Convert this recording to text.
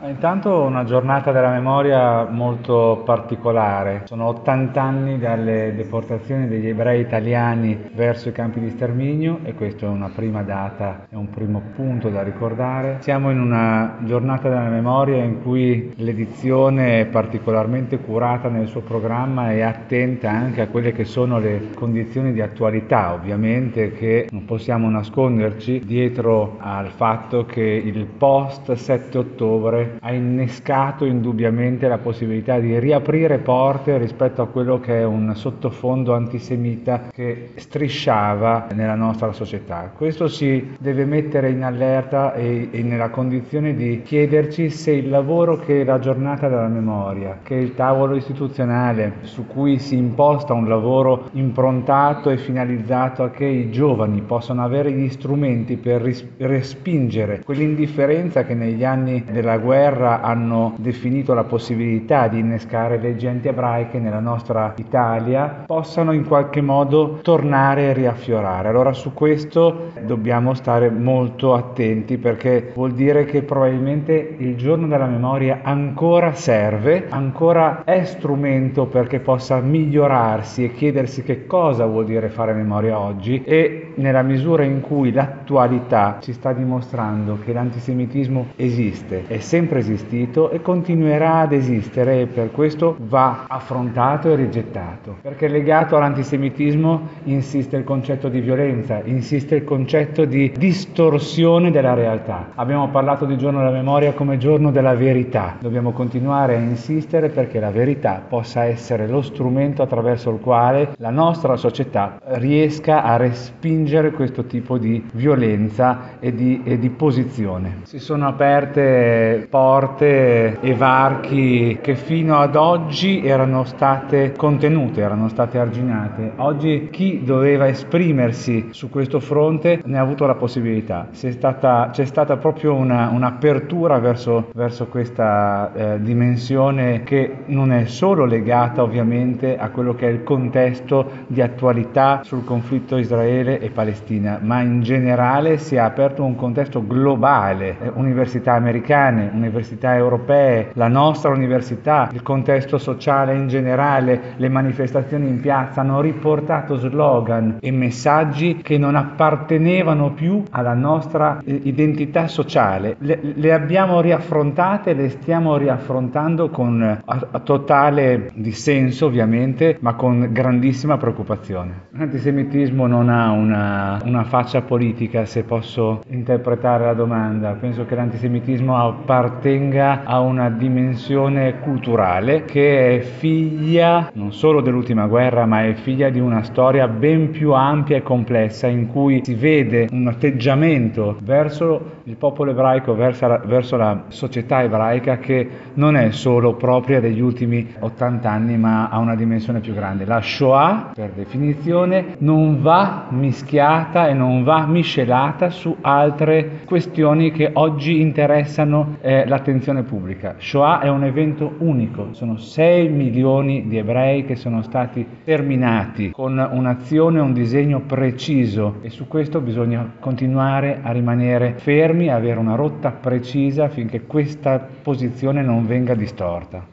Intanto una giornata della memoria molto particolare, sono 80 anni dalle deportazioni degli ebrei italiani verso i campi di sterminio e questa è una prima data, è un primo punto da ricordare. Siamo in una giornata della memoria in cui l'edizione è particolarmente curata nel suo programma e attenta anche a quelle che sono le condizioni di attualità, ovviamente che non possiamo nasconderci dietro al fatto che il post 7 ottobre ha innescato indubbiamente la possibilità di riaprire porte rispetto a quello che è un sottofondo antisemita che strisciava nella nostra società. Questo si deve mettere in allerta e, e nella condizione di chiederci se il lavoro che la giornata della memoria, che il tavolo istituzionale su cui si imposta un lavoro improntato e finalizzato a che i giovani possano avere gli strumenti per respingere quell'indifferenza che negli anni della guerra guerra hanno definito la possibilità di innescare leggi anti-ebraiche nella nostra Italia possano in qualche modo tornare e riaffiorare. Allora su questo dobbiamo stare molto attenti perché vuol dire che probabilmente il giorno della memoria ancora serve, ancora è strumento perché possa migliorarsi e chiedersi che cosa vuol dire fare memoria oggi e nella misura in cui l'attualità ci sta dimostrando che l'antisemitismo esiste, è sempre sempre esistito e continuerà ad esistere e per questo va affrontato e rigettato. Perché legato all'antisemitismo insiste il concetto di violenza, insiste il concetto di distorsione della realtà. Abbiamo parlato di giorno della memoria come giorno della verità. Dobbiamo continuare a insistere perché la verità possa essere lo strumento attraverso il quale la nostra società riesca a respingere questo tipo di violenza e di, e di posizione. Si sono aperte porte e varchi che fino ad oggi erano state contenute, erano state arginate. Oggi chi doveva esprimersi su questo fronte ne ha avuto la possibilità. C'è stata, c'è stata proprio una, un'apertura verso, verso questa eh, dimensione che non è solo legata ovviamente a quello che è il contesto di attualità sul conflitto Israele e Palestina, ma in generale si è aperto un contesto globale, eh, università americane, università europee, la nostra università, il contesto sociale in generale, le manifestazioni in piazza hanno riportato slogan e messaggi che non appartenevano più alla nostra eh, identità sociale. Le, le abbiamo riaffrontate, le stiamo riaffrontando con a, a totale dissenso ovviamente, ma con grandissima preoccupazione. L'antisemitismo non ha una, una faccia politica, se posso interpretare la domanda. Penso che l'antisemitismo appartenga appartenga a una dimensione culturale che è figlia non solo dell'ultima guerra, ma è figlia di una storia ben più ampia e complessa in cui si vede un atteggiamento verso il popolo ebraico, verso la, verso la società ebraica che non è solo propria degli ultimi 80 anni, ma ha una dimensione più grande. La Shoah, per definizione, non va mischiata e non va miscelata su altre questioni che oggi interessano eh, l'attenzione pubblica. Shoah è un evento unico, sono 6 milioni di ebrei che sono stati terminati con un'azione, un disegno preciso e su questo bisogna continuare a rimanere fermi, avere una rotta precisa affinché questa posizione non venga distorta.